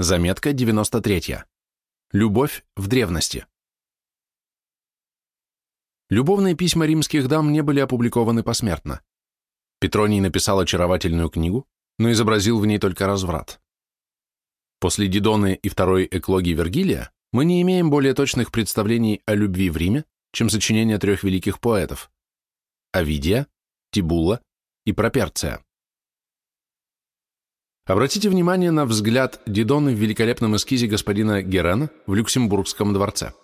Заметка 93. Любовь в древности. Любовные письма римских дам не были опубликованы посмертно. Петроний написал очаровательную книгу, но изобразил в ней только разврат. После Дидоны и второй эклогии Вергилия мы не имеем более точных представлений о любви в Риме, чем сочинения трех великих поэтов – Овидия, Тибула и Проперция. Обратите внимание на взгляд Дидоны в великолепном эскизе господина Герена в Люксембургском дворце.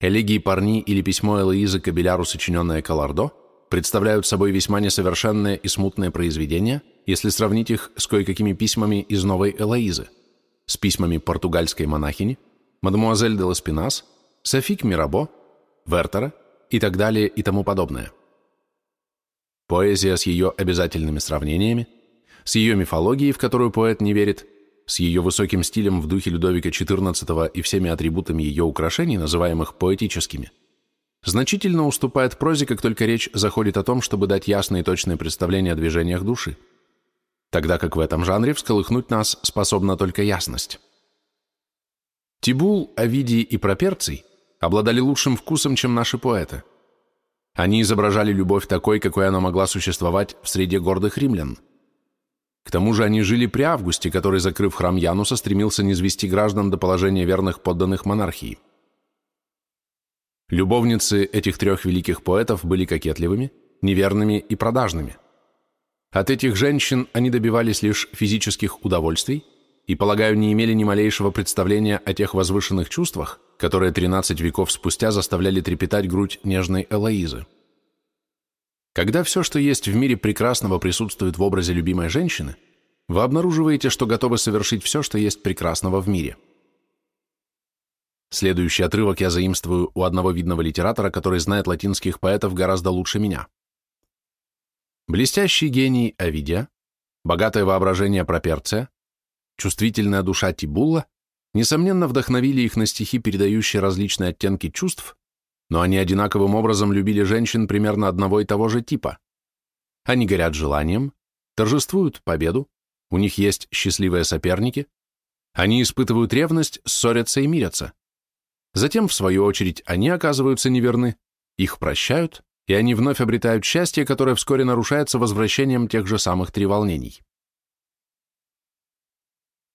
Элегии Парни или письмо Элоизы Кабеляру, сочиненное Калардо, представляют собой весьма несовершенное и смутное произведение, если сравнить их с кое-какими письмами из новой Элоизы, с письмами португальской монахини, мадемуазель де Ласпинас, Софик Мирабо, Вертера и так далее и тому подобное. Поэзия с ее обязательными сравнениями – с ее мифологией, в которую поэт не верит, с ее высоким стилем в духе Людовика XIV и всеми атрибутами ее украшений, называемых поэтическими, значительно уступает прозе, как только речь заходит о том, чтобы дать ясное и точное представление о движениях души, тогда как в этом жанре всколыхнуть нас способна только ясность. Тибул, Овидий и Проперций обладали лучшим вкусом, чем наши поэты. Они изображали любовь такой, какой она могла существовать в среде гордых римлян – к тому же они жили при Августе, который, закрыв храм Януса, стремился низвести граждан до положения верных подданных монархии. Любовницы этих трех великих поэтов были кокетливыми, неверными и продажными. От этих женщин они добивались лишь физических удовольствий и, полагаю, не имели ни малейшего представления о тех возвышенных чувствах, которые 13 веков спустя заставляли трепетать грудь нежной Элоизы. Когда все, что есть в мире прекрасного, присутствует в образе любимой женщины, вы обнаруживаете, что готовы совершить все, что есть прекрасного в мире. Следующий отрывок я заимствую у одного видного литератора, который знает латинских поэтов гораздо лучше меня. Блестящий гений Овидия, богатое воображение Проперция, чувствительная душа Тибулла, несомненно, вдохновили их на стихи, передающие различные оттенки чувств, но они одинаковым образом любили женщин примерно одного и того же типа. Они горят желанием, торжествуют победу, у них есть счастливые соперники, они испытывают ревность, ссорятся и мирятся. Затем, в свою очередь, они оказываются неверны, их прощают, и они вновь обретают счастье, которое вскоре нарушается возвращением тех же самых треволнений.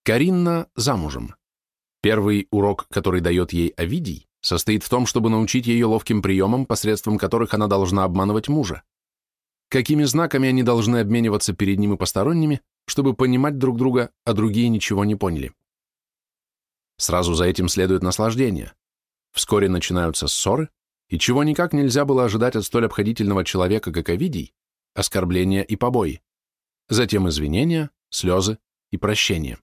Каринна замужем. Первый урок, который дает ей Овидий, состоит в том, чтобы научить ее ловким приемам, посредством которых она должна обманывать мужа. Какими знаками они должны обмениваться перед ним и посторонними, чтобы понимать друг друга, а другие ничего не поняли. Сразу за этим следует наслаждение. Вскоре начинаются ссоры, и чего никак нельзя было ожидать от столь обходительного человека, как Овидий, оскорбления и побои, затем извинения, слезы и прощение.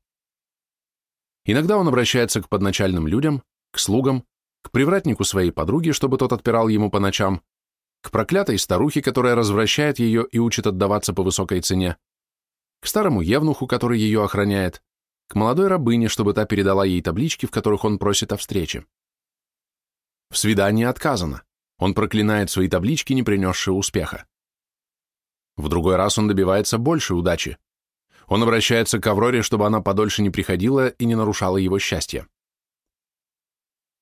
Иногда он обращается к подначальным людям, к слугам, к привратнику своей подруги, чтобы тот отпирал ему по ночам, к проклятой старухе, которая развращает ее и учит отдаваться по высокой цене, к старому евнуху, который ее охраняет, к молодой рабыне, чтобы та передала ей таблички, в которых он просит о встрече. В свидании отказано. Он проклинает свои таблички, не принесшие успеха. В другой раз он добивается большей удачи. Он обращается к Авроре, чтобы она подольше не приходила и не нарушала его счастье.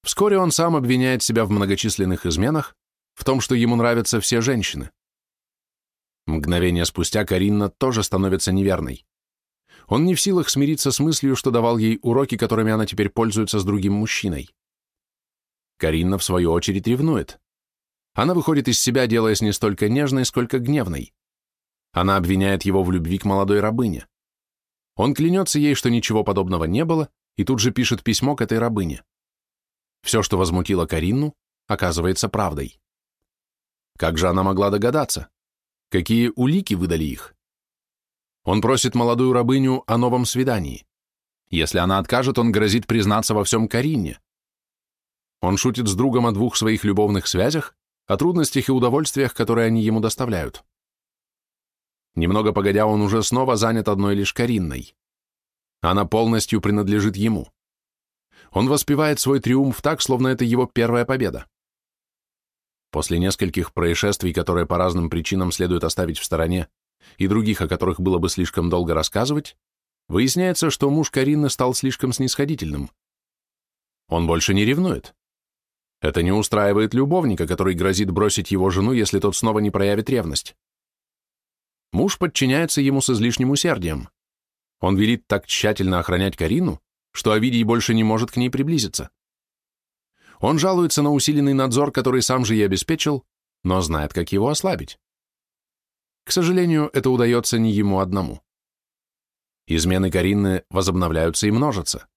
Вскоре он сам обвиняет себя в многочисленных изменах, в том, что ему нравятся все женщины. Мгновение спустя Каринна тоже становится неверной. Он не в силах смириться с мыслью, что давал ей уроки, которыми она теперь пользуется с другим мужчиной. Каринна, в свою очередь, ревнует. Она выходит из себя, делаясь не столько нежной, сколько гневной. Она обвиняет его в любви к молодой рабыне. Он клянется ей, что ничего подобного не было, и тут же пишет письмо к этой рабыне. Все, что возмутило Каринну, оказывается правдой. Как же она могла догадаться? Какие улики выдали их? Он просит молодую рабыню о новом свидании. Если она откажет, он грозит признаться во всем Каринне. Он шутит с другом о двух своих любовных связях, о трудностях и удовольствиях, которые они ему доставляют. Немного погодя, он уже снова занят одной лишь Каринной. Она полностью принадлежит ему. Он воспевает свой триумф так, словно это его первая победа. После нескольких происшествий, которые по разным причинам следует оставить в стороне, и других, о которых было бы слишком долго рассказывать, выясняется, что муж Карины стал слишком снисходительным. Он больше не ревнует. Это не устраивает любовника, который грозит бросить его жену, если тот снова не проявит ревность. Муж подчиняется ему с излишним усердием. Он велит так тщательно охранять Карину, что Овидий больше не может к ней приблизиться. Он жалуется на усиленный надзор, который сам же и обеспечил, но знает, как его ослабить. К сожалению, это удается не ему одному. Измены Каринны возобновляются и множатся.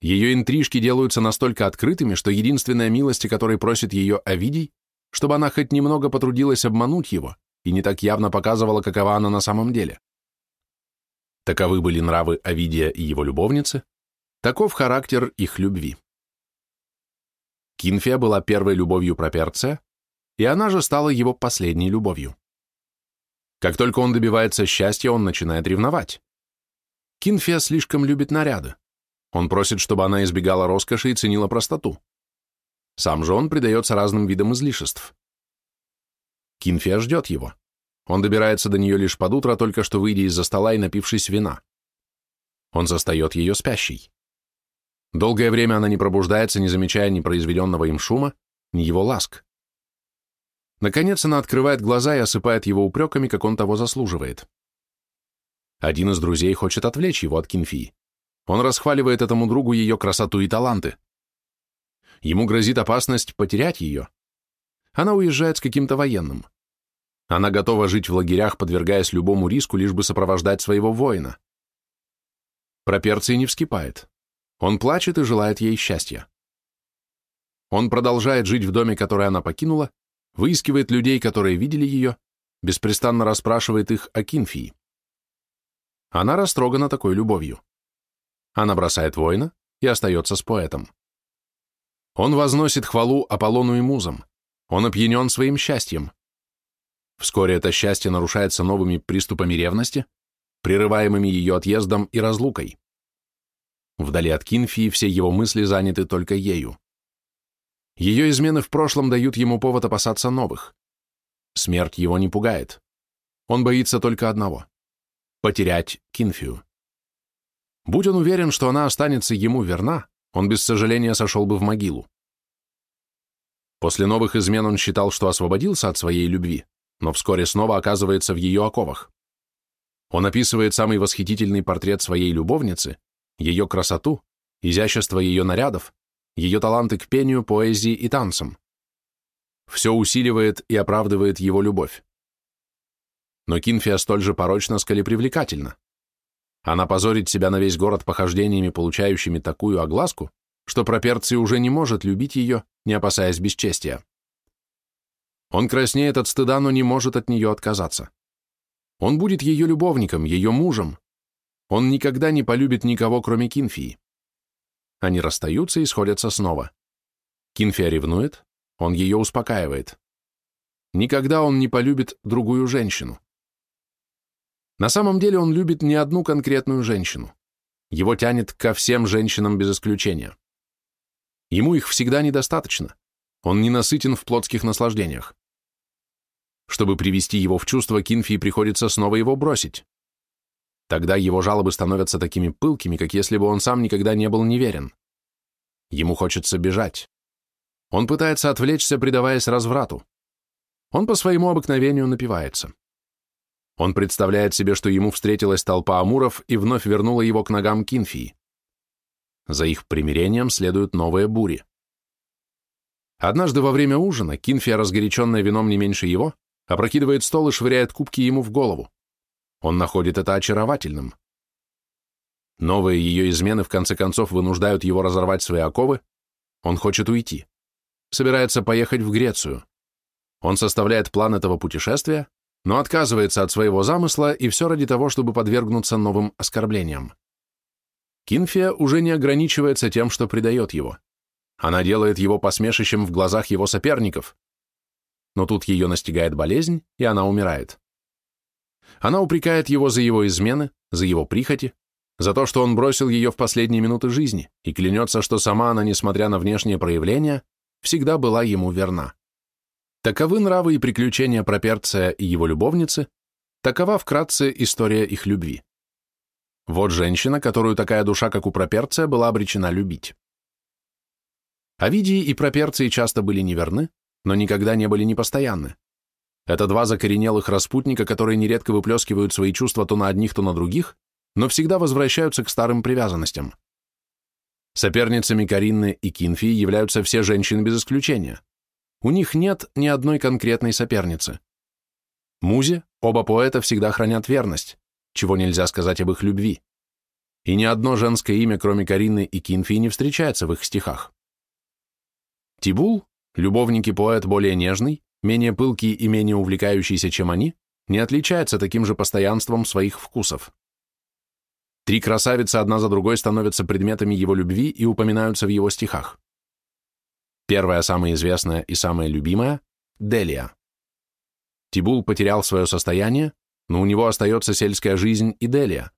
Ее интрижки делаются настолько открытыми, что единственная милость, которой просит ее Овидий, чтобы она хоть немного потрудилась обмануть его и не так явно показывала, какова она на самом деле. Таковы были нравы Овидия и его любовницы, таков характер их любви. Кинфия была первой любовью Проперция, и она же стала его последней любовью. Как только он добивается счастья, он начинает ревновать. Кинфия слишком любит наряды. Он просит, чтобы она избегала роскоши и ценила простоту. Сам же он предается разным видам излишеств. Кинфия ждет его. Он добирается до нее лишь под утро, только что выйдя из-за стола и напившись вина. Он застает ее спящей. Долгое время она не пробуждается, не замечая ни произведенного им шума, ни его ласк. Наконец она открывает глаза и осыпает его упреками, как он того заслуживает. Один из друзей хочет отвлечь его от Кинфии. Он расхваливает этому другу ее красоту и таланты. Ему грозит опасность потерять ее. Она уезжает с каким-то военным. Она готова жить в лагерях, подвергаясь любому риску, лишь бы сопровождать своего воина. Проперций не вскипает. Он плачет и желает ей счастья. Он продолжает жить в доме, который она покинула, выискивает людей, которые видели ее, беспрестанно расспрашивает их о Кинфии. Она растрогана такой любовью. Она бросает воина и остается с поэтом. Он возносит хвалу Аполлону и музам. Он опьянен своим счастьем. Вскоре это счастье нарушается новыми приступами ревности, прерываемыми ее отъездом и разлукой. Вдали от Кинфии все его мысли заняты только ею. Ее измены в прошлом дают ему повод опасаться новых. Смерть его не пугает. Он боится только одного — потерять Кинфию. Будь он уверен, что она останется ему верна, он без сожаления сошел бы в могилу. После новых измен он считал, что освободился от своей любви, но вскоре снова оказывается в ее оковах. Он описывает самый восхитительный портрет своей любовницы, ее красоту, изящество ее нарядов, ее таланты к пению, поэзии и танцам. Все усиливает и оправдывает его любовь. Но Кинфия столь же порочна, сколь и привлекательна. Она позорит себя на весь город похождениями, получающими такую огласку, что Проперций уже не может любить ее, не опасаясь бесчестия. Он краснеет от стыда, но не может от нее отказаться. Он будет ее любовником, ее мужем. Он никогда не полюбит никого, кроме Кинфии. Они расстаются и сходятся снова. Кинфия ревнует, он ее успокаивает. Никогда он не полюбит другую женщину. На самом деле он любит не одну конкретную женщину. Его тянет ко всем женщинам без исключения. Ему их всегда недостаточно. Он ненасытен в плотских наслаждениях. Чтобы привести его в чувство, Кинфии приходится снова его бросить. Тогда его жалобы становятся такими пылкими, как если бы он сам никогда не был неверен. Ему хочется бежать. Он пытается отвлечься, предаваясь разврату. Он по своему обыкновению напивается. Он представляет себе, что ему встретилась толпа амуров и вновь вернула его к ногам Кинфии. За их примирением следуют новые бури. Однажды во время ужина Кинфия, разгоряченная вином не меньше его, опрокидывает стол и швыряет кубки ему в голову. Он находит это очаровательным. Новые ее измены в конце концов вынуждают его разорвать свои оковы. Он хочет уйти. Собирается поехать в Грецию. Он составляет план этого путешествия, но отказывается от своего замысла и все ради того, чтобы подвергнуться новым оскорблениям. Кинфия уже не ограничивается тем, что предает его. Она делает его посмешищем в глазах его соперников. Но тут ее настигает болезнь, и она умирает. Она упрекает его за его измены, за его прихоти, за то, что он бросил ее в последние минуты жизни, и клянется, что сама она, несмотря на внешние проявления, всегда была ему верна. Таковы нравы и приключения Проперция и его любовницы, такова вкратце история их любви. Вот женщина, которую такая душа, как у Проперция, была обречена любить. Овидии и Проперции часто были неверны, но никогда не были непостоянны. Это два закоренелых распутника, которые нередко выплескивают свои чувства то на одних, то на других, но всегда возвращаются к старым привязанностям. Соперницами Каринны и Кинфии являются все женщины без исключения. У них нет ни одной конкретной соперницы. Музе оба поэта всегда хранят верность, чего нельзя сказать об их любви. И ни одно женское имя, кроме Карины и Кинфии, не встречается в их стихах. Тибул, любовник и поэт более нежный, менее пылкий и менее увлекающийся, чем они, не отличается таким же постоянством своих вкусов. Три красавицы одна за другой становятся предметами его любви и упоминаются в его стихах. Первая, самая известная и самая любимая – Делия. Тибул потерял свое состояние, но у него остается сельская жизнь и Делия.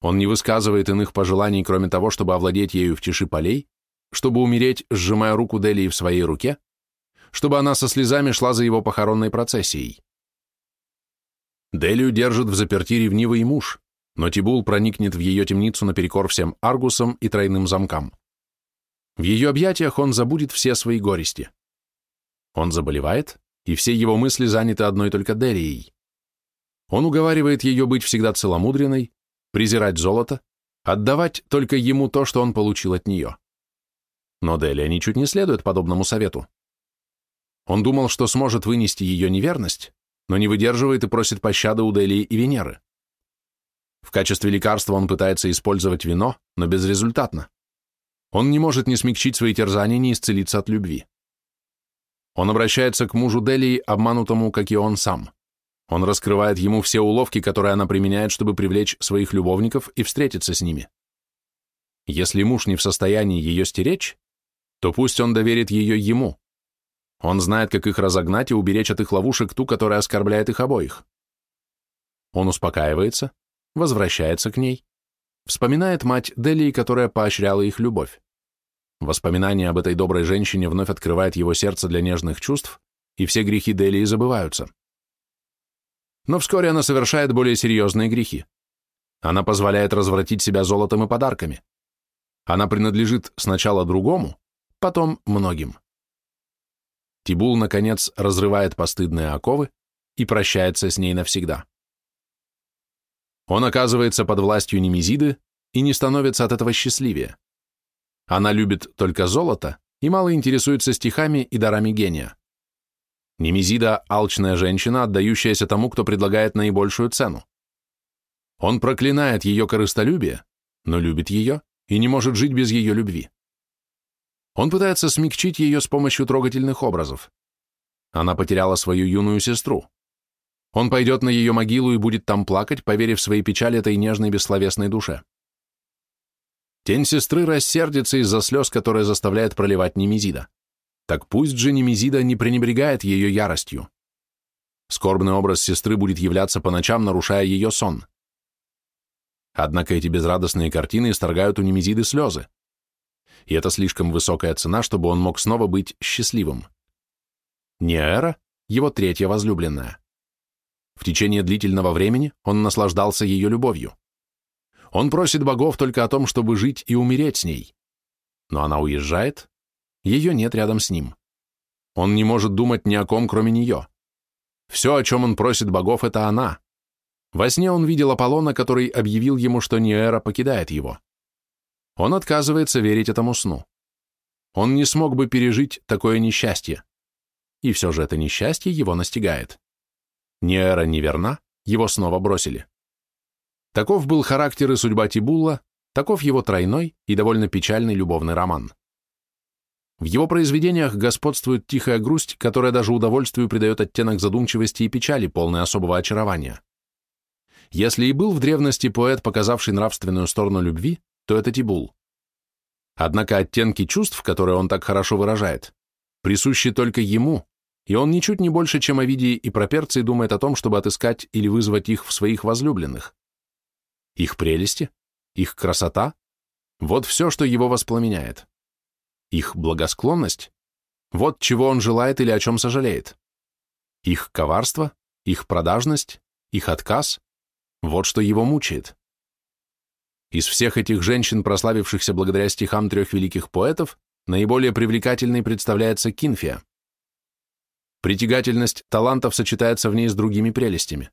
Он не высказывает иных пожеланий, кроме того, чтобы овладеть ею в тиши полей, чтобы умереть, сжимая руку Делии в своей руке, чтобы она со слезами шла за его похоронной процессией. Делию держит в заперти ревнивый муж, но Тибул проникнет в ее темницу наперекор всем аргусам и тройным замкам. В ее объятиях он забудет все свои горести. Он заболевает, и все его мысли заняты одной только Делией. Он уговаривает ее быть всегда целомудренной, презирать золото, отдавать только ему то, что он получил от нее. Но Делия ничуть не следует подобному совету. Он думал, что сможет вынести ее неверность, но не выдерживает и просит пощады у Делии и Венеры. В качестве лекарства он пытается использовать вино, но безрезультатно. Он не может ни смягчить свои терзания, ни исцелиться от любви. Он обращается к мужу Делии, обманутому, как и он сам. Он раскрывает ему все уловки, которые она применяет, чтобы привлечь своих любовников и встретиться с ними. Если муж не в состоянии ее стеречь, то пусть он доверит ее ему. Он знает, как их разогнать и уберечь от их ловушек ту, которая оскорбляет их обоих. Он успокаивается, возвращается к ней, вспоминает мать Делии, которая поощряла их любовь. Воспоминание об этой доброй женщине вновь открывает его сердце для нежных чувств, и все грехи Делии забываются. Но вскоре она совершает более серьезные грехи. Она позволяет развратить себя золотом и подарками. Она принадлежит сначала другому, потом многим. Тибул, наконец, разрывает постыдные оковы и прощается с ней навсегда. Он оказывается под властью Немезиды и не становится от этого счастливее. Она любит только золото и мало интересуется стихами и дарами гения. Немезида – алчная женщина, отдающаяся тому, кто предлагает наибольшую цену. Он проклинает ее корыстолюбие, но любит ее и не может жить без ее любви. Он пытается смягчить ее с помощью трогательных образов. Она потеряла свою юную сестру. Он пойдет на ее могилу и будет там плакать, поверив свои печали этой нежной бессловесной душе. Тень сестры рассердится из-за слез, которые заставляет проливать Немезида. Так пусть же Немезида не пренебрегает ее яростью. Скорбный образ сестры будет являться по ночам, нарушая ее сон. Однако эти безрадостные картины исторгают у Немезиды слезы. И это слишком высокая цена, чтобы он мог снова быть счастливым. Неэра — его третья возлюбленная. В течение длительного времени он наслаждался ее любовью. Он просит богов только о том, чтобы жить и умереть с ней. Но она уезжает, ее нет рядом с ним. Он не может думать ни о ком, кроме нее. Все, о чем он просит богов, это она. Во сне он видел Аполлона, который объявил ему, что Ниэра покидает его. Он отказывается верить этому сну. Он не смог бы пережить такое несчастье. И все же это несчастье его настигает. Ниэра неверна, его снова бросили. Таков был характер и судьба Тибулла, таков его тройной и довольно печальный любовный роман. В его произведениях господствует тихая грусть, которая даже удовольствию придает оттенок задумчивости и печали, полной особого очарования. Если и был в древности поэт, показавший нравственную сторону любви, то это Тибул. Однако оттенки чувств, которые он так хорошо выражает, присущи только ему, и он ничуть не больше, чем Овидий и Проперций думает о том, чтобы отыскать или вызвать их в своих возлюбленных. Их прелести, их красота — вот все, что его воспламеняет. Их благосклонность — вот чего он желает или о чем сожалеет. Их коварство, их продажность, их отказ — вот что его мучает. Из всех этих женщин, прославившихся благодаря стихам трех великих поэтов, наиболее привлекательной представляется Кинфия. Притягательность талантов сочетается в ней с другими прелестями.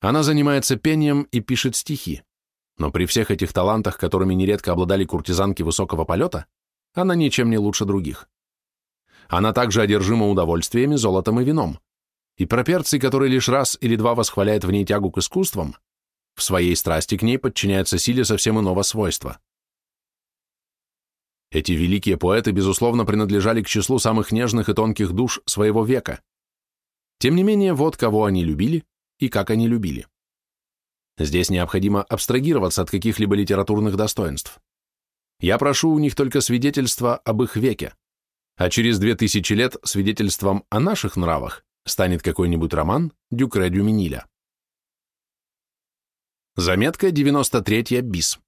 Она занимается пением и пишет стихи, но при всех этих талантах, которыми нередко обладали куртизанки высокого полета, она ничем не лучше других. Она также одержима удовольствиями, золотом и вином, и проперций, который лишь раз или два восхваляет в ней тягу к искусствам, в своей страсти к ней подчиняется силе совсем иного свойства. Эти великие поэты, безусловно, принадлежали к числу самых нежных и тонких душ своего века. Тем не менее, вот кого они любили и как они любили. Здесь необходимо абстрагироваться от каких-либо литературных достоинств. Я прошу у них только свидетельства об их веке, а через две тысячи лет свидетельством о наших нравах станет какой-нибудь роман Дюкре Дюминиля. Заметка 93 бис.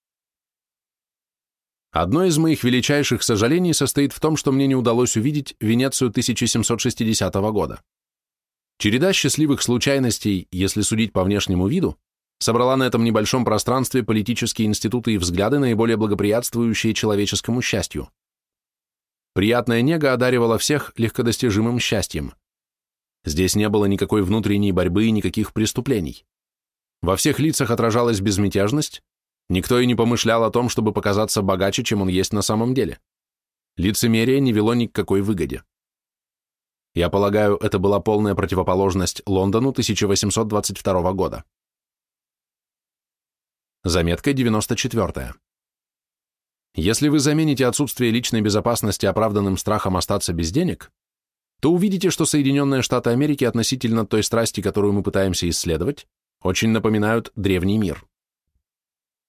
Одно из моих величайших сожалений состоит в том, что мне не удалось увидеть Венецию 1760 года. Череда счастливых случайностей, если судить по внешнему виду, собрала на этом небольшом пространстве политические институты и взгляды, наиболее благоприятствующие человеческому счастью. Приятная нега одаривала всех легкодостижимым счастьем. Здесь не было никакой внутренней борьбы и никаких преступлений. Во всех лицах отражалась безмятежность, никто и не помышлял о том, чтобы показаться богаче, чем он есть на самом деле. Лицемерие не вело ни к какой выгоде. Я полагаю, это была полная противоположность Лондону 1822 года. Заметка 94. Если вы замените отсутствие личной безопасности оправданным страхом остаться без денег, то увидите, что Соединенные Штаты Америки относительно той страсти, которую мы пытаемся исследовать, очень напоминают древний мир.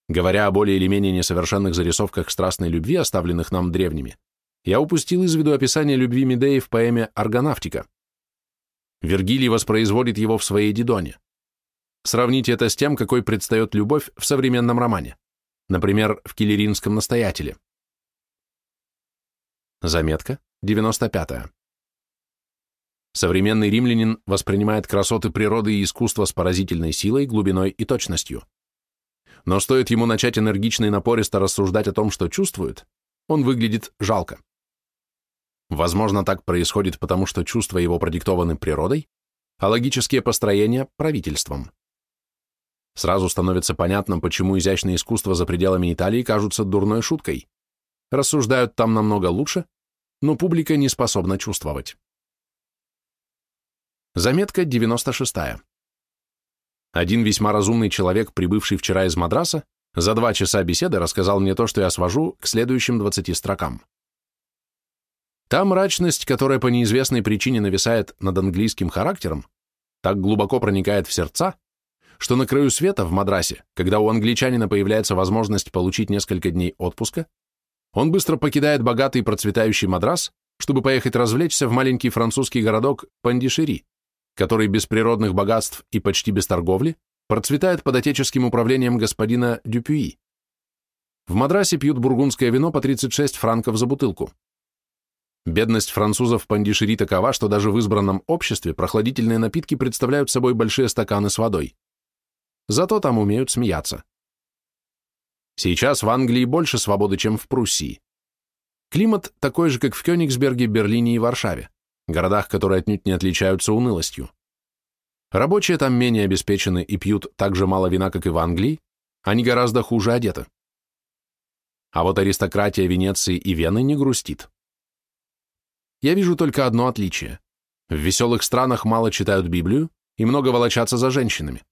Говоря о более или менее несовершенных зарисовках страстной любви, оставленных нам древними, я упустил из виду описание любви Медеи в поэме «Аргонавтика». Вергилий воспроизводит его в своей Дидоне. Сравните это с тем, какой предстает любовь в современном романе, например, в «Киллеринском настоятеле». Заметка 95. -я. Современный римлянин воспринимает красоты природы и искусства с поразительной силой, глубиной и точностью. Но стоит ему начать энергично и напористо рассуждать о том, что чувствует, он выглядит жалко. Возможно, так происходит потому, что чувства его продиктованы природой, а логические построения – правительством. Сразу становится понятно, почему изящные искусства за пределами Италии кажутся дурной шуткой. Рассуждают там намного лучше, но публика не способна чувствовать. Заметка 96. Один весьма разумный человек, прибывший вчера из Мадраса, за два часа беседы рассказал мне то, что я свожу к следующим 20 строкам. Та мрачность, которая по неизвестной причине нависает над английским характером, так глубоко проникает в сердца, что на краю света в Мадрасе, когда у англичанина появляется возможность получить несколько дней отпуска, он быстро покидает богатый процветающий Мадрас, чтобы поехать развлечься в маленький французский городок Пандишери, который без природных богатств и почти без торговли процветает под отеческим управлением господина Дюпюи. В Мадрасе пьют бургундское вино по 36 франков за бутылку. Бедность французов в Пандишери такова, что даже в избранном обществе прохладительные напитки представляют собой большие стаканы с водой. Зато там умеют смеяться. Сейчас в Англии больше свободы, чем в Пруссии. Климат такой же, как в Кёнигсберге, Берлине и Варшаве городах, которые отнюдь не отличаются унылостью. Рабочие там менее обеспечены и пьют так же мало вина, как и в Англии, они гораздо хуже одеты. А вот аристократия Венеции и Вены не грустит. Я вижу только одно отличие. В веселых странах мало читают Библию и много волочатся за женщинами.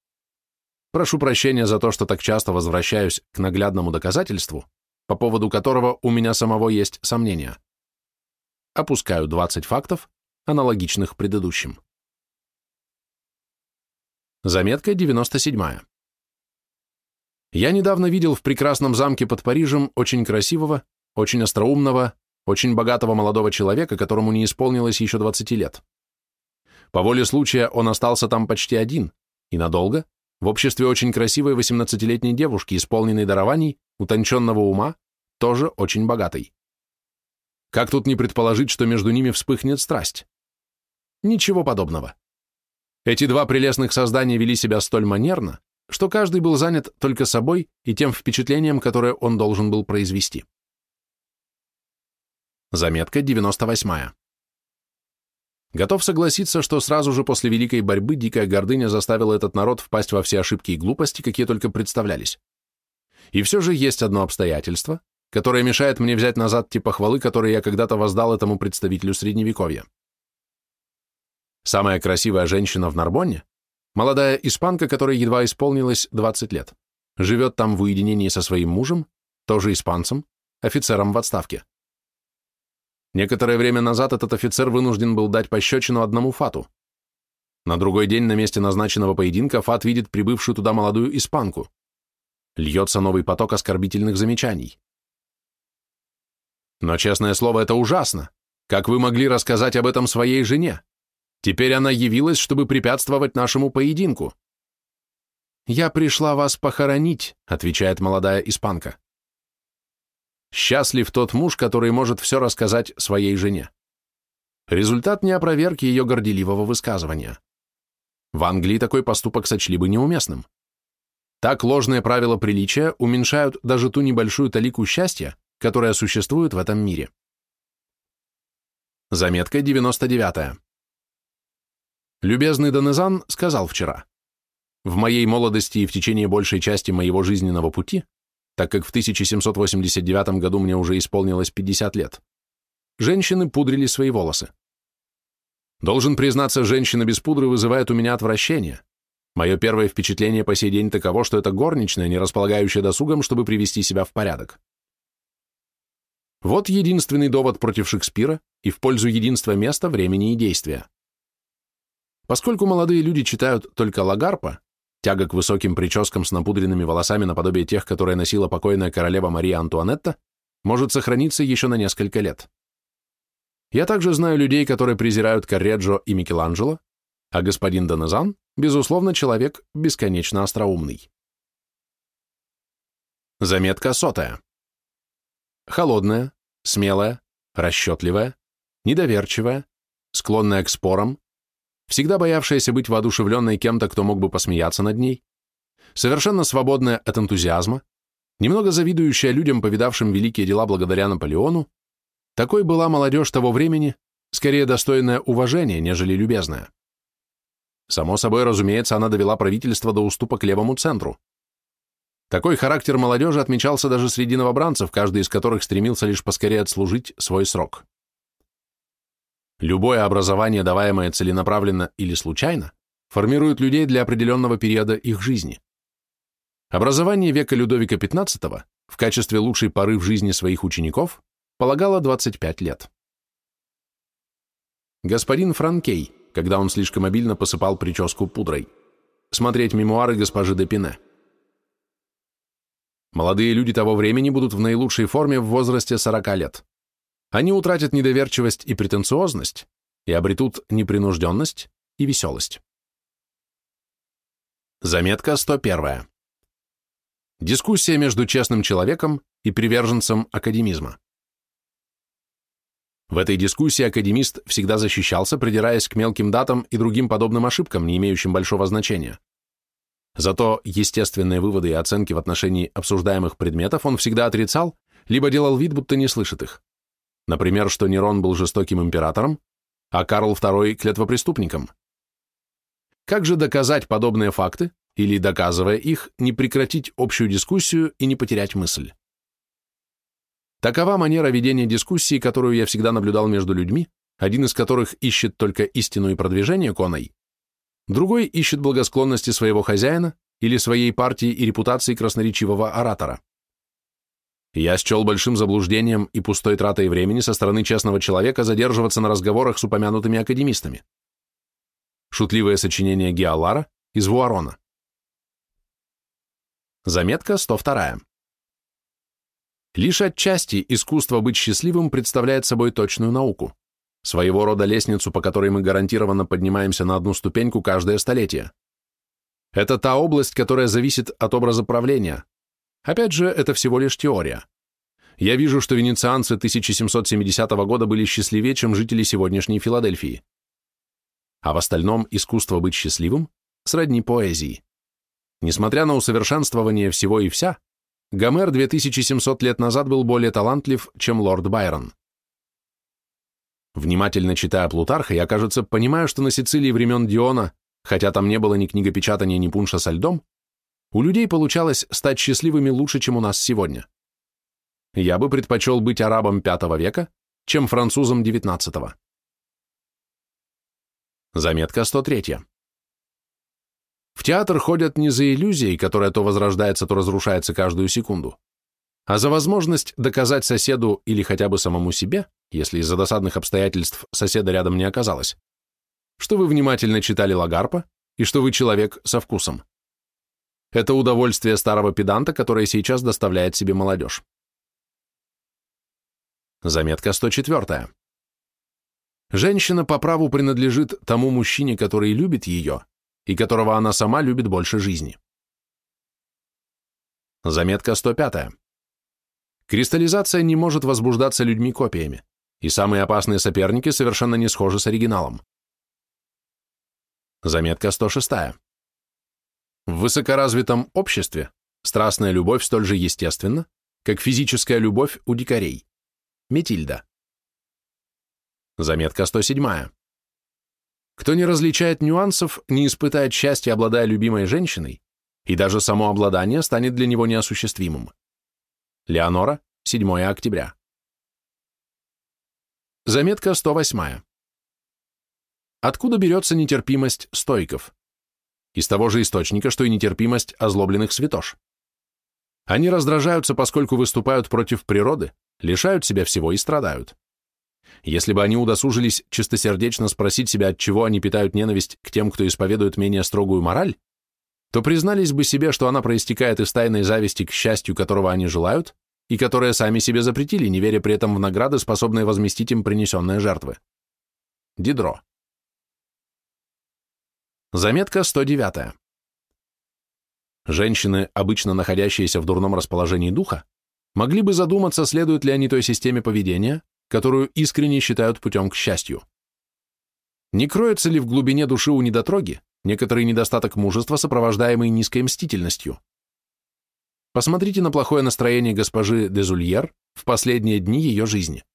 Прошу прощения за то, что так часто возвращаюсь к наглядному доказательству, по поводу которого у меня самого есть сомнения. Опускаю 20 фактов, аналогичных предыдущим. Заметка 97. Я недавно видел в прекрасном замке под Парижем очень красивого, очень остроумного, очень богатого молодого человека, которому не исполнилось еще 20 лет. По воле случая он остался там почти один, и надолго, в обществе очень красивой 18-летней девушки, исполненной дарований, утонченного ума, тоже очень богатой. Как тут не предположить, что между ними вспыхнет страсть? Ничего подобного. Эти два прелестных создания вели себя столь манерно, что каждый был занят только собой и тем впечатлением, которое он должен был произвести. Заметка 98. Готов согласиться, что сразу же после Великой борьбы дикая гордыня заставила этот народ впасть во все ошибки и глупости, какие только представлялись. И все же есть одно обстоятельство, которое мешает мне взять назад те похвалы, которые я когда-то воздал этому представителю Средневековья. Самая красивая женщина в Нарбонне – молодая испанка, которой едва исполнилось 20 лет. Живет там в уединении со своим мужем, тоже испанцем, офицером в отставке. Некоторое время назад этот офицер вынужден был дать пощечину одному Фату. На другой день на месте назначенного поединка Фат видит прибывшую туда молодую испанку. Льется новый поток оскорбительных замечаний. Но, честное слово, это ужасно. Как вы могли рассказать об этом своей жене? Теперь она явилась, чтобы препятствовать нашему поединку. «Я пришла вас похоронить», — отвечает молодая испанка. Счастлив тот муж, который может все рассказать своей жене. Результат не опроверг ее горделивого высказывания. В Англии такой поступок сочли бы неуместным. Так ложные правила приличия уменьшают даже ту небольшую талику счастья, которая существует в этом мире. Заметка 99. Любезный Донезан сказал вчера, «В моей молодости и в течение большей части моего жизненного пути, так как в 1789 году мне уже исполнилось 50 лет, женщины пудрили свои волосы. Должен признаться, женщина без пудры вызывает у меня отвращение. Мое первое впечатление по сей день таково, что это горничная, не располагающая досугом, чтобы привести себя в порядок. Вот единственный довод против Шекспира и в пользу единства места, времени и действия. Поскольку молодые люди читают только Лагарпа, тяга к высоким прическам с напудренными волосами наподобие тех, которые носила покойная королева Мария Антуанетта, может сохраниться еще на несколько лет. Я также знаю людей, которые презирают Корреджо и Микеланджело, а господин Донезан, безусловно, человек бесконечно остроумный. Заметка сотая. Холодная, смелая, расчетливая, недоверчивая, склонная к спорам, всегда боявшаяся быть воодушевленной кем-то, кто мог бы посмеяться над ней, совершенно свободная от энтузиазма, немного завидующая людям, повидавшим великие дела благодаря Наполеону, такой была молодежь того времени, скорее достойная уважения, нежели любезная. Само собой, разумеется, она довела правительство до уступа к левому центру. Такой характер молодежи отмечался даже среди новобранцев, каждый из которых стремился лишь поскорее отслужить свой срок. Любое образование, даваемое целенаправленно или случайно, формирует людей для определенного периода их жизни. Образование века Людовика XV в качестве лучшей поры в жизни своих учеников полагало 25 лет. Господин Франкей, когда он слишком обильно посыпал прическу пудрой. Смотреть мемуары госпожи Депине. Молодые люди того времени будут в наилучшей форме в возрасте 40 лет. Они утратят недоверчивость и претенциозность и обретут непринужденность и веселость. Заметка 101. Дискуссия между честным человеком и приверженцем академизма. В этой дискуссии академист всегда защищался, придираясь к мелким датам и другим подобным ошибкам, не имеющим большого значения. Зато естественные выводы и оценки в отношении обсуждаемых предметов он всегда отрицал, либо делал вид, будто не слышит их. Например, что Нерон был жестоким императором, а Карл II – клетвопреступником. Как же доказать подобные факты, или, доказывая их, не прекратить общую дискуссию и не потерять мысль? Такова манера ведения дискуссии, которую я всегда наблюдал между людьми, один из которых ищет только истину и продвижение коной, другой ищет благосклонности своего хозяина или своей партии и репутации красноречивого оратора. Я счел большим заблуждением и пустой тратой времени со стороны честного человека задерживаться на разговорах с упомянутыми академистами. Шутливое сочинение Геолара из Вуарона. Заметка 102. Лишь отчасти искусство быть счастливым представляет собой точную науку, своего рода лестницу, по которой мы гарантированно поднимаемся на одну ступеньку каждое столетие. Это та область, которая зависит от образа правления, Опять же, это всего лишь теория. Я вижу, что венецианцы 1770 года были счастливее, чем жители сегодняшней Филадельфии. А в остальном искусство быть счастливым сродни поэзии. Несмотря на усовершенствование всего и вся, Гомер 2700 лет назад был более талантлив, чем лорд Байрон. Внимательно читая Плутарха, я, кажется, понимаю, что на Сицилии времен Диона, хотя там не было ни книгопечатания, ни пунша со льдом, у людей получалось стать счастливыми лучше, чем у нас сегодня. Я бы предпочел быть арабом V века, чем французом XIX. Заметка 103. В театр ходят не за иллюзией, которая то возрождается, то разрушается каждую секунду, а за возможность доказать соседу или хотя бы самому себе, если из-за досадных обстоятельств соседа рядом не оказалось, что вы внимательно читали Лагарпа и что вы человек со вкусом. Это удовольствие старого педанта, которое сейчас доставляет себе молодежь. Заметка 104. Женщина по праву принадлежит тому мужчине, который любит ее, и которого она сама любит больше жизни. Заметка 105. Кристаллизация не может возбуждаться людьми-копиями, и самые опасные соперники совершенно не схожи с оригиналом. Заметка 106. В высокоразвитом обществе страстная любовь столь же естественна, как физическая любовь у дикарей. Метильда. Заметка 107. Кто не различает нюансов, не испытает счастья, обладая любимой женщиной, и даже само обладание станет для него неосуществимым. Леонора, 7 октября. Заметка 108. Откуда берется нетерпимость стойков? Из того же источника, что и нетерпимость озлобленных святош. Они раздражаются, поскольку выступают против природы, лишают себя всего и страдают. Если бы они удосужились чистосердечно спросить себя, от чего они питают ненависть к тем, кто исповедует менее строгую мораль, то признались бы себе, что она проистекает из тайной зависти к счастью, которого они желают, и которые сами себе запретили, не веря при этом в награды, способные возместить им принесенные жертвы. Дидро. Заметка 109. Женщины, обычно находящиеся в дурном расположении духа, могли бы задуматься, следуют ли они той системе поведения, которую искренне считают путем к счастью. Не кроется ли в глубине души у недотроги некоторый недостаток мужества, сопровождаемый низкой мстительностью? Посмотрите на плохое настроение госпожи де Зульер в последние дни ее жизни.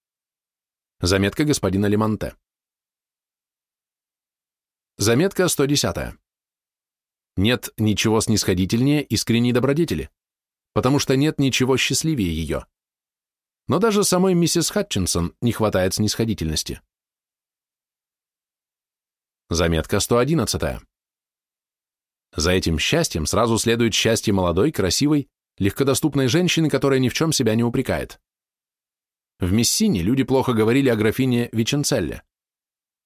Заметка господина Лемонте. Заметка 110. Нет ничего снисходительнее искренней добродетели, потому что нет ничего счастливее ее. Но даже самой миссис Хатчинсон не хватает снисходительности. Заметка 111. За этим счастьем сразу следует счастье молодой, красивой, легкодоступной женщины, которая ни в чем себя не упрекает. В Мессине люди плохо говорили о графине Виченцелле.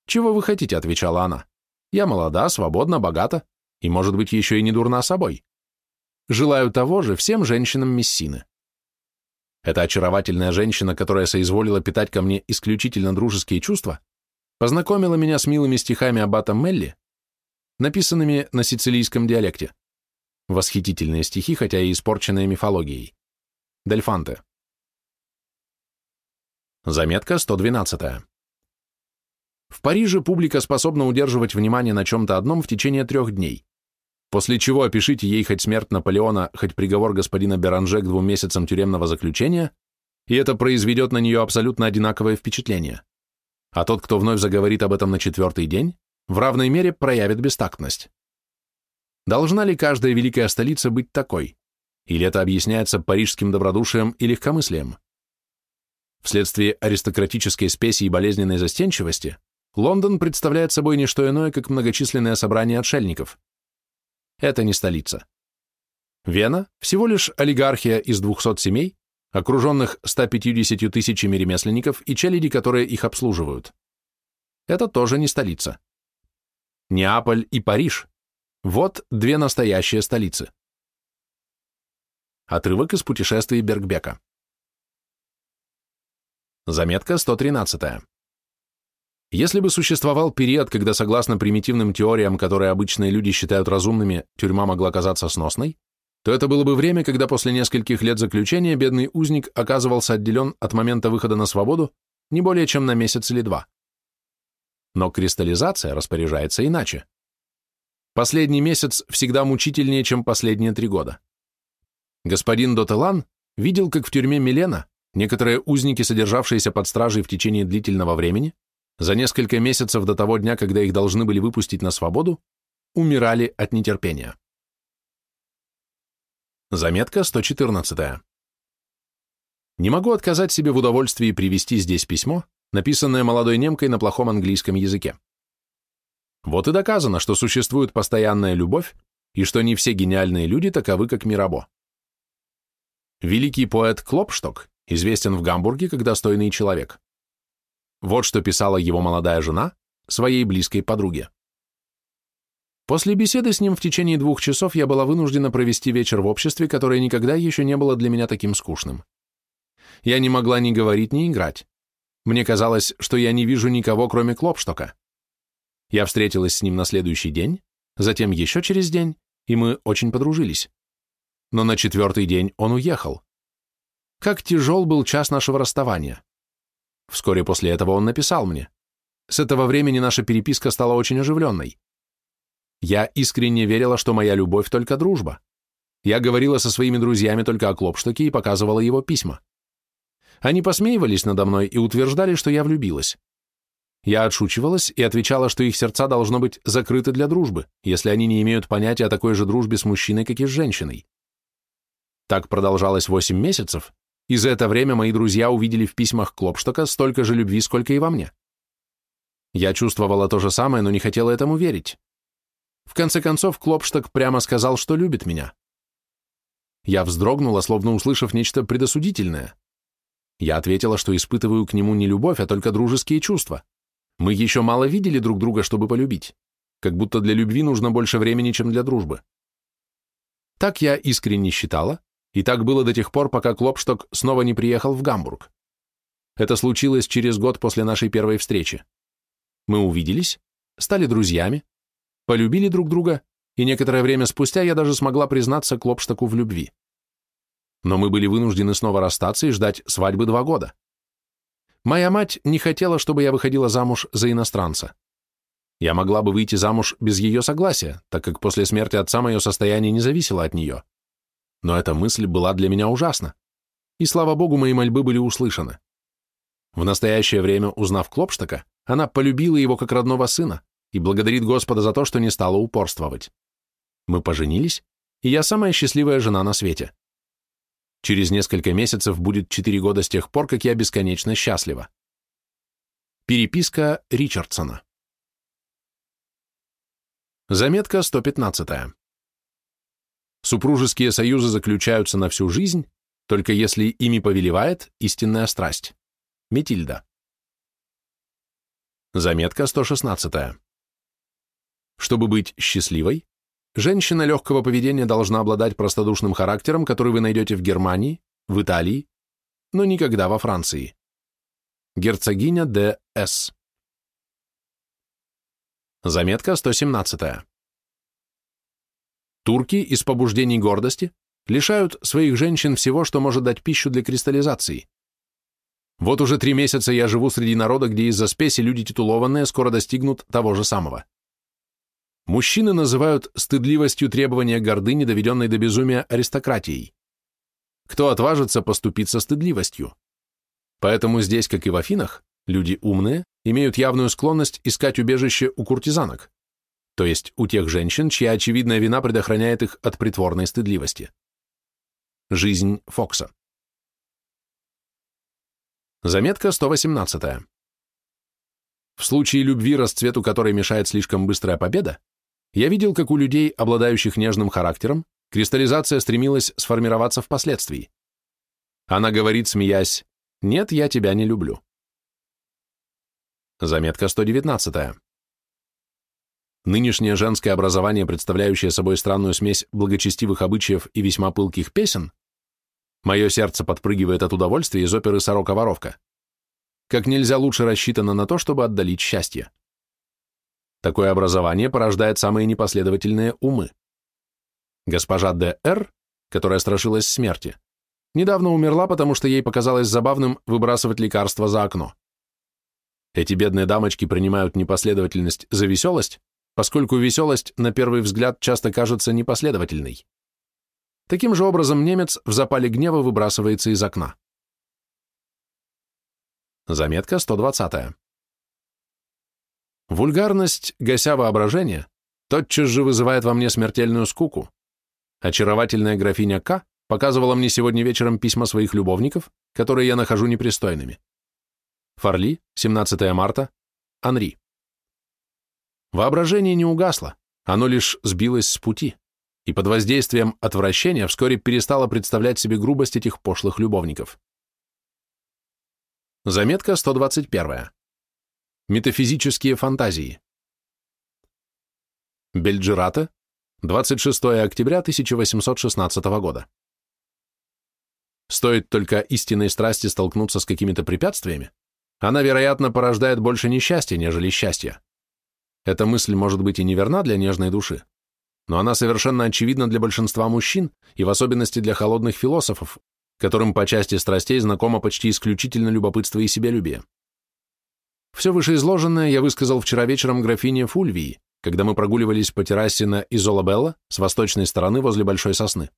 «Чего вы хотите?» — отвечала она. «Я молода, свободна, богата и, может быть, еще и не дурна собой. Желаю того же всем женщинам Мессины». Эта очаровательная женщина, которая соизволила питать ко мне исключительно дружеские чувства, познакомила меня с милыми стихами аббата Мелли, написанными на сицилийском диалекте. Восхитительные стихи, хотя и испорченные мифологией. Дельфанте. Заметка 112. В Париже публика способна удерживать внимание на чем-то одном в течение трех дней, после чего опишите ей хоть смерть Наполеона, хоть приговор господина Беранже к двум месяцам тюремного заключения, и это произведет на нее абсолютно одинаковое впечатление. А тот, кто вновь заговорит об этом на четвертый день, в равной мере проявит бестактность. Должна ли каждая великая столица быть такой? Или это объясняется парижским добродушием и легкомыслием? Вследствие аристократической спеси и болезненной застенчивости Лондон представляет собой не что иное, как многочисленное собрание отшельников – это не столица. Вена – всего лишь олигархия из 200 семей, окруженных 150 тысячами ремесленников и челяди, которые их обслуживают. Это тоже не столица. Неаполь и Париж – вот две настоящие столицы. Отрывок из путешествий Бергбека. Заметка 113. Если бы существовал период, когда, согласно примитивным теориям, которые обычные люди считают разумными, тюрьма могла казаться сносной, то это было бы время, когда после нескольких лет заключения бедный узник оказывался отделен от момента выхода на свободу не более чем на месяц или два. Но кристаллизация распоряжается иначе. Последний месяц всегда мучительнее, чем последние три года. Господин Дотелан видел, как в тюрьме Милена некоторые узники, содержавшиеся под стражей в течение длительного времени, за несколько месяцев до того дня, когда их должны были выпустить на свободу, умирали от нетерпения. Заметка 114. Не могу отказать себе в удовольствии привести здесь письмо, написанное молодой немкой на плохом английском языке. Вот и доказано, что существует постоянная любовь, и что не все гениальные люди таковы, как Мирабо. Великий поэт Клопшток известен в Гамбурге как достойный человек. Вот что писала его молодая жена своей близкой подруге. После беседы с ним в течение двух часов я была вынуждена провести вечер в обществе, которое никогда еще не было для меня таким скучным. Я не могла ни говорить, ни играть. Мне казалось, что я не вижу никого, кроме Клопштока. Я встретилась с ним на следующий день, затем еще через день, и мы очень подружились. Но на четвертый день он уехал. Как тяжел был час нашего расставания. Вскоре после этого он написал мне. С этого времени наша переписка стала очень оживленной. Я искренне верила, что моя любовь только дружба. Я говорила со своими друзьями только о Клопштоке и показывала его письма. Они посмеивались надо мной и утверждали, что я влюбилась. Я отшучивалась и отвечала, что их сердца должно быть закрыты для дружбы, если они не имеют понятия о такой же дружбе с мужчиной, как и с женщиной. Так продолжалось восемь месяцев, и за это время мои друзья увидели в письмах Клопштока столько же любви, сколько и во мне. Я чувствовала то же самое, но не хотела этому верить. В конце концов, Клопшток прямо сказал, что любит меня. Я вздрогнула, словно услышав нечто предосудительное. Я ответила, что испытываю к нему не любовь, а только дружеские чувства. Мы еще мало видели друг друга, чтобы полюбить. Как будто для любви нужно больше времени, чем для дружбы. Так я искренне считала, и так было до тех пор, пока Клопшток снова не приехал в Гамбург. Это случилось через год после нашей первой встречи. Мы увиделись, стали друзьями, полюбили друг друга, и некоторое время спустя я даже смогла признаться Клопштоку в любви. Но мы были вынуждены снова расстаться и ждать свадьбы два года. Моя мать не хотела, чтобы я выходила замуж за иностранца. Я могла бы выйти замуж без ее согласия, так как после смерти отца мое состояние не зависело от нее но эта мысль была для меня ужасна. И, слава богу, мои мольбы были услышаны. В настоящее время, узнав Клопштака, она полюбила его как родного сына и благодарит Господа за то, что не стала упорствовать. Мы поженились, и я самая счастливая жена на свете. Через несколько месяцев будет четыре года с тех пор, как я бесконечно счастлива. Переписка Ричардсона. Заметка 115. Супружеские союзы заключаются на всю жизнь, только если ими повелевает истинная страсть. Метильда. Заметка 116. Чтобы быть счастливой, женщина легкого поведения должна обладать простодушным характером, который вы найдете в Германии, в Италии, но никогда во Франции. Герцогиня Д. С. Заметка 117. Турки из побуждений гордости лишают своих женщин всего, что может дать пищу для кристаллизации. Вот уже три месяца я живу среди народа, где из-за спеси люди титулованные скоро достигнут того же самого. Мужчины называют стыдливостью требования гордыни, доведенной до безумия аристократией. Кто отважится поступиться стыдливостью? Поэтому здесь, как и в Афинах, люди умные имеют явную склонность искать убежище у куртизанок то есть у тех женщин, чья очевидная вина предохраняет их от притворной стыдливости. Жизнь Фокса. Заметка 118. В случае любви, расцвету которой мешает слишком быстрая победа, я видел, как у людей, обладающих нежным характером, кристаллизация стремилась сформироваться впоследствии. Она говорит, смеясь, «Нет, я тебя не люблю». Заметка 119. Нынешнее женское образование, представляющее собой странную смесь благочестивых обычаев и весьма пылких песен, мое сердце подпрыгивает от удовольствия из оперы «Сорока-воровка», как нельзя лучше рассчитано на то, чтобы отдалить счастье. Такое образование порождает самые непоследовательные умы. Госпожа Д.Р., которая страшилась смерти, недавно умерла, потому что ей показалось забавным выбрасывать лекарства за окно. Эти бедные дамочки принимают непоследовательность за веселость, поскольку веселость, на первый взгляд, часто кажется непоследовательной. Таким же образом немец в запале гнева выбрасывается из окна. Заметка 120. Вульгарность, гася воображение, тотчас же вызывает во мне смертельную скуку. Очаровательная графиня К. показывала мне сегодня вечером письма своих любовников, которые я нахожу непристойными. Фарли, 17 марта, Анри. Воображение не угасло, оно лишь сбилось с пути, и под воздействием отвращения вскоре перестало представлять себе грубость этих пошлых любовников. Заметка 121. Метафизические фантазии. Бельджирата, 26 октября 1816 года. Стоит только истинной страсти столкнуться с какими-то препятствиями, она, вероятно, порождает больше несчастья, нежели счастья. Эта мысль может быть и неверна для нежной души, но она совершенно очевидна для большинства мужчин и в особенности для холодных философов, которым по части страстей знакомо почти исключительно любопытство и себялюбие. Все вышеизложенное я высказал вчера вечером графине Фульвии, когда мы прогуливались по террасе на Изолабелла с восточной стороны возле большой сосны.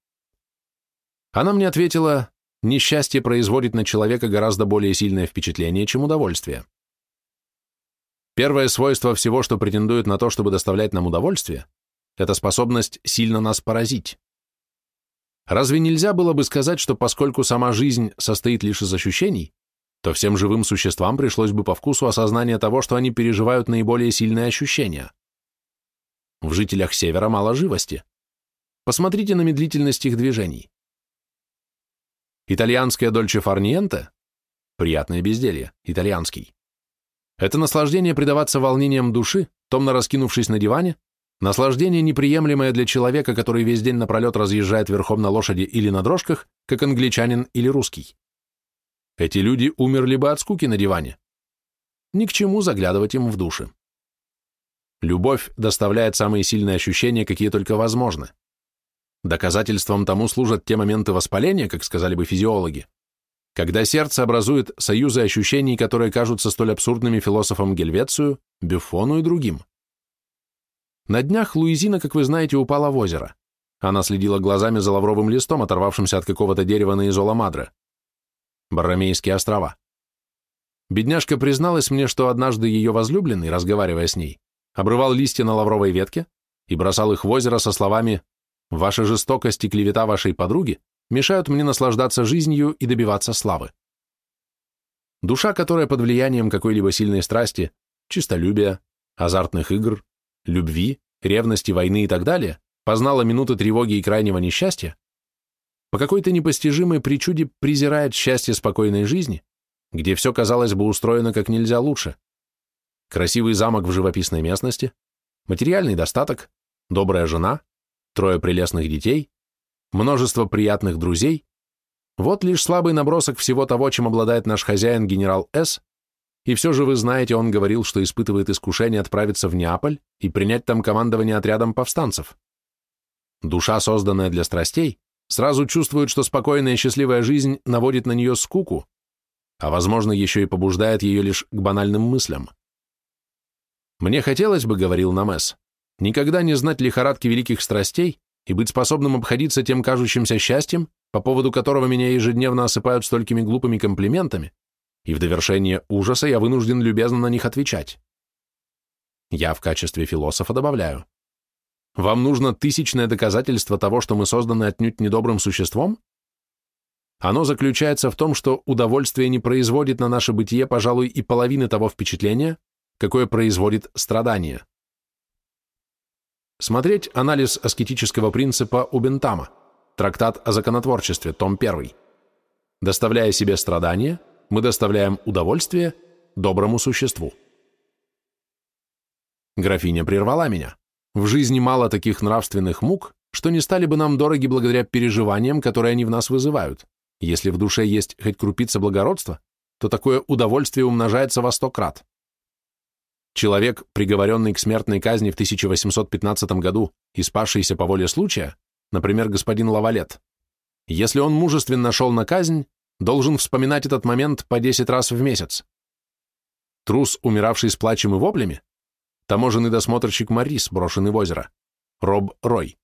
Она мне ответила, несчастье производит на человека гораздо более сильное впечатление, чем удовольствие. Первое свойство всего, что претендует на то, чтобы доставлять нам удовольствие, это способность сильно нас поразить. Разве нельзя было бы сказать, что поскольку сама жизнь состоит лишь из ощущений, то всем живым существам пришлось бы по вкусу осознание того, что они переживают наиболее сильные ощущения? В жителях Севера мало живости. Посмотрите на медлительность их движений. Итальянское дольче фарниенте – приятное безделье, итальянский. Это наслаждение предаваться волнениям души, томно раскинувшись на диване, наслаждение неприемлемое для человека, который весь день напролет разъезжает верхом на лошади или на дрожках, как англичанин или русский. Эти люди умерли бы от скуки на диване. Ни к чему заглядывать им в души. Любовь доставляет самые сильные ощущения, какие только возможны. Доказательством тому служат те моменты воспаления, как сказали бы физиологи, когда сердце образует союзы ощущений, которые кажутся столь абсурдными философам Гельвецию, Бюфону и другим. На днях Луизина, как вы знаете, упала в озеро. Она следила глазами за лавровым листом, оторвавшимся от какого-то дерева на Изола-Мадре. Барромейские острова. Бедняжка призналась мне, что однажды ее возлюбленный, разговаривая с ней, обрывал листья на лавровой ветке и бросал их в озеро со словами Ваша жестокость и клевета вашей подруги мешают мне наслаждаться жизнью и добиваться славы. Душа, которая под влиянием какой-либо сильной страсти, чистолюбия, азартных игр, любви, ревности, войны и так далее, познала минуты тревоги и крайнего несчастья, по какой-то непостижимой причуде презирает счастье спокойной жизни, где все, казалось бы, устроено как нельзя лучше. Красивый замок в живописной местности, материальный достаток, добрая жена, трое прелестных детей, множество приятных друзей, вот лишь слабый набросок всего того, чем обладает наш хозяин генерал С., и все же вы знаете, он говорил, что испытывает искушение отправиться в Неаполь и принять там командование отрядом повстанцев. Душа, созданная для страстей, сразу чувствует, что спокойная и счастливая жизнь наводит на нее скуку, а, возможно, еще и побуждает ее лишь к банальным мыслям. «Мне хотелось бы, — говорил Намес, никогда не знать лихорадки великих страстей и быть способным обходиться тем кажущимся счастьем, по поводу которого меня ежедневно осыпают столькими глупыми комплиментами, и в довершение ужаса я вынужден любезно на них отвечать. Я в качестве философа добавляю. Вам нужно тысячное доказательство того, что мы созданы отнюдь недобрым существом? Оно заключается в том, что удовольствие не производит на наше бытие, пожалуй, и половины того впечатления, какое производит страдание. Смотреть анализ аскетического принципа у Бентама, трактат о законотворчестве, том 1. Доставляя себе страдания, мы доставляем удовольствие доброму существу. Графиня прервала меня. В жизни мало таких нравственных мук, что не стали бы нам дороги благодаря переживаниям, которые они в нас вызывают. Если в душе есть хоть крупица благородства, то такое удовольствие умножается во сто крат. Человек, приговоренный к смертной казни в 1815 году и спасшийся по воле случая, например, господин Лавалет, если он мужественно шел на казнь, должен вспоминать этот момент по 10 раз в месяц. Трус, умиравший с плачем и воплями, таможенный досмотрщик Марис, брошенный в озеро, Роб Рой.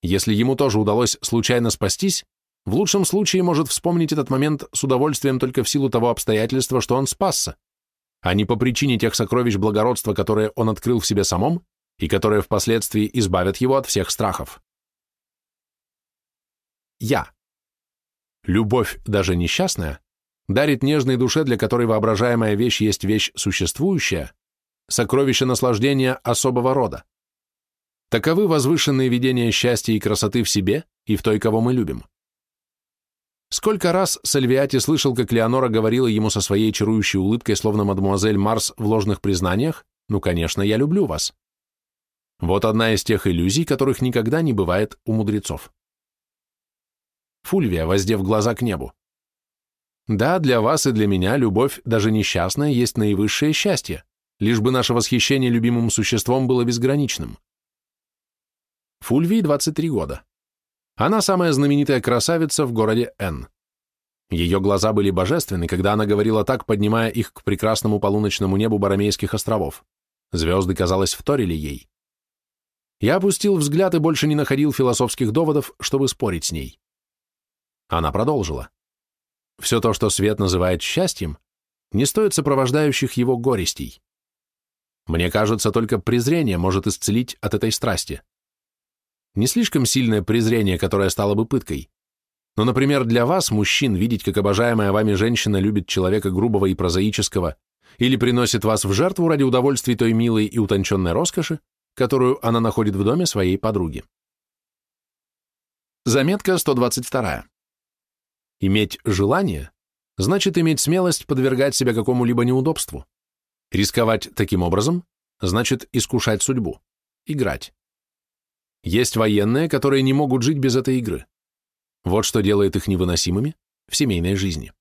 Если ему тоже удалось случайно спастись, в лучшем случае может вспомнить этот момент с удовольствием только в силу того обстоятельства, что он спасся, а не по причине тех сокровищ благородства, которые он открыл в себе самом и которые впоследствии избавят его от всех страхов. Я. Любовь, даже несчастная, дарит нежной душе, для которой воображаемая вещь есть вещь существующая, сокровище наслаждения особого рода. Таковы возвышенные видения счастья и красоты в себе и в той, кого мы любим. Сколько раз Сальвиати слышал, как Леонора говорила ему со своей чарующей улыбкой, словно мадемуазель Марс в ложных признаниях, «Ну, конечно, я люблю вас». Вот одна из тех иллюзий, которых никогда не бывает у мудрецов. Фульвия, воздев глаза к небу. Да, для вас и для меня любовь, даже несчастная, есть наивысшее счастье, лишь бы наше восхищение любимым существом было безграничным. Фульвии 23 года. Она самая знаменитая красавица в городе Н. Ее глаза были божественны, когда она говорила так, поднимая их к прекрасному полуночному небу Баромейских островов. Звезды, казалось, вторили ей. Я опустил взгляд и больше не находил философских доводов, чтобы спорить с ней. Она продолжила. Все то, что свет называет счастьем, не стоит сопровождающих его горестей. Мне кажется, только презрение может исцелить от этой страсти. Не слишком сильное презрение, которое стало бы пыткой. Но, например, для вас, мужчин, видеть, как обожаемая вами женщина любит человека грубого и прозаического или приносит вас в жертву ради удовольствий той милой и утонченной роскоши, которую она находит в доме своей подруги. Заметка 122. Иметь желание значит иметь смелость подвергать себя какому-либо неудобству. Рисковать таким образом значит искушать судьбу, играть. Есть военные, которые не могут жить без этой игры. Вот что делает их невыносимыми в семейной жизни.